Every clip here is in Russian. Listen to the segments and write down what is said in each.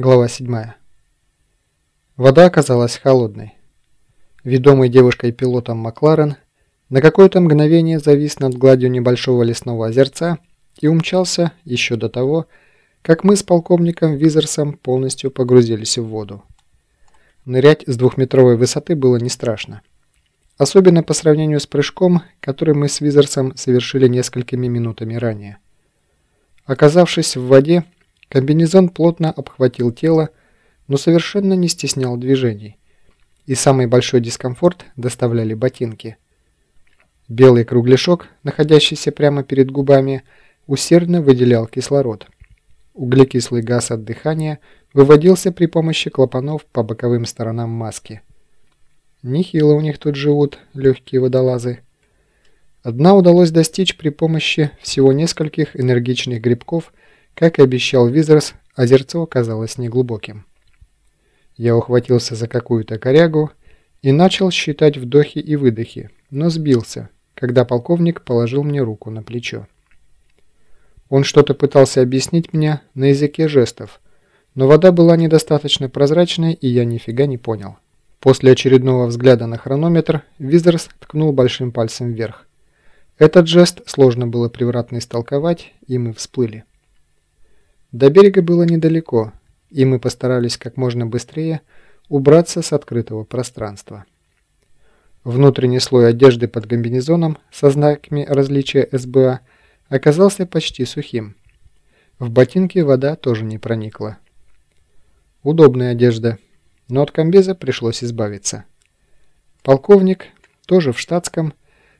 Глава 7. Вода оказалась холодной. Ведомый девушкой-пилотом Макларен на какое-то мгновение завис над гладью небольшого лесного озерца и умчался еще до того, как мы с полковником Визерсом полностью погрузились в воду. Нырять с двухметровой высоты было не страшно. Особенно по сравнению с прыжком, который мы с Визерсом совершили несколькими минутами ранее. Оказавшись в воде, Комбинезон плотно обхватил тело, но совершенно не стеснял движений. И самый большой дискомфорт доставляли ботинки. Белый кругляшок, находящийся прямо перед губами, усердно выделял кислород. Углекислый газ от дыхания выводился при помощи клапанов по боковым сторонам маски. Нехило у них тут живут легкие водолазы. Одна удалось достичь при помощи всего нескольких энергичных грибков – как и обещал Визерс, озерцо оказалось неглубоким. Я ухватился за какую-то корягу и начал считать вдохи и выдохи, но сбился, когда полковник положил мне руку на плечо. Он что-то пытался объяснить мне на языке жестов, но вода была недостаточно прозрачной, и я нифига не понял. После очередного взгляда на хронометр Визерс ткнул большим пальцем вверх. Этот жест сложно было превратно истолковать, и мы всплыли. До берега было недалеко, и мы постарались как можно быстрее убраться с открытого пространства. Внутренний слой одежды под комбинезоном со знаками различия СБА оказался почти сухим. В ботинке вода тоже не проникла. Удобная одежда, но от комбеза пришлось избавиться. Полковник, тоже в штатском,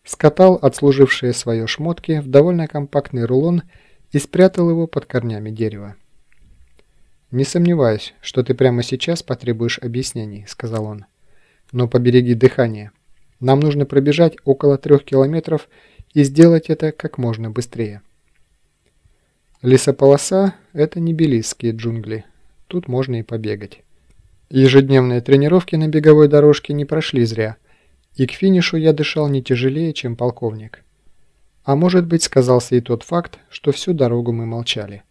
скатал отслужившие свое шмотки в довольно компактный рулон и спрятал его под корнями дерева. «Не сомневаюсь, что ты прямо сейчас потребуешь объяснений», — сказал он. «Но побереги дыхание. Нам нужно пробежать около трех километров и сделать это как можно быстрее». Лесополоса — это не белистские джунгли. Тут можно и побегать. Ежедневные тренировки на беговой дорожке не прошли зря, и к финишу я дышал не тяжелее, чем полковник. А может быть, сказался и тот факт, что всю дорогу мы молчали.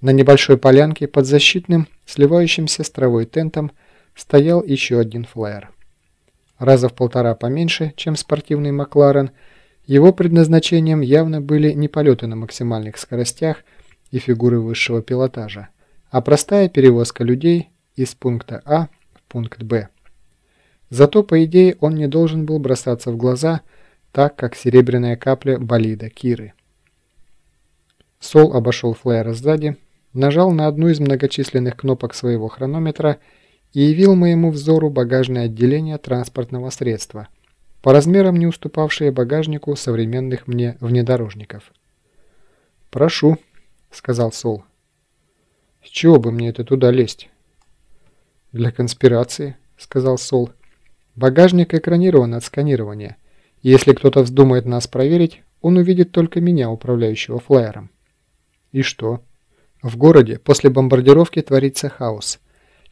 На небольшой полянке под защитным, сливающимся с травой тентом стоял еще один флайер. Раза в полтора поменьше, чем спортивный Макларен, его предназначением явно были не полеты на максимальных скоростях и фигуры высшего пилотажа, а простая перевозка людей из пункта А в пункт Б. Зато, по идее, он не должен был бросаться в глаза – так как серебряная капля болида Киры. Сол обошел флайера сзади, нажал на одну из многочисленных кнопок своего хронометра и явил моему взору багажное отделение транспортного средства, по размерам не уступавшее багажнику современных мне внедорожников. «Прошу», — сказал Сол. «С чего бы мне это туда лезть?» «Для конспирации», — сказал Сол. «Багажник экранирован от сканирования». Если кто-то вздумает нас проверить, он увидит только меня, управляющего флайером. И что? В городе после бомбардировки творится хаос.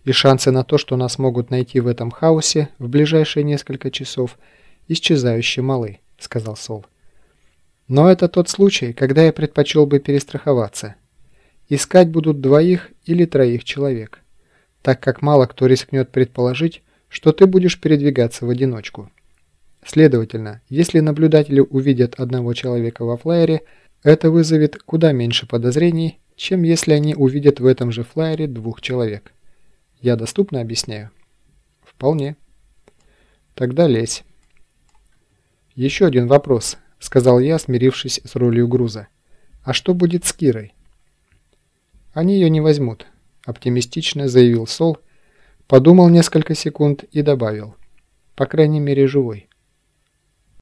И шансы на то, что нас могут найти в этом хаосе в ближайшие несколько часов, исчезающе малы, сказал Сол. Но это тот случай, когда я предпочел бы перестраховаться. Искать будут двоих или троих человек, так как мало кто рискнет предположить, что ты будешь передвигаться в одиночку. Следовательно, если наблюдатели увидят одного человека во флайере, это вызовет куда меньше подозрений, чем если они увидят в этом же флайере двух человек. Я доступно объясняю? Вполне. Тогда лезь. Еще один вопрос, сказал я, смирившись с ролью груза. А что будет с Кирой? Они ее не возьмут, оптимистично заявил Сол, подумал несколько секунд и добавил. По крайней мере, живой.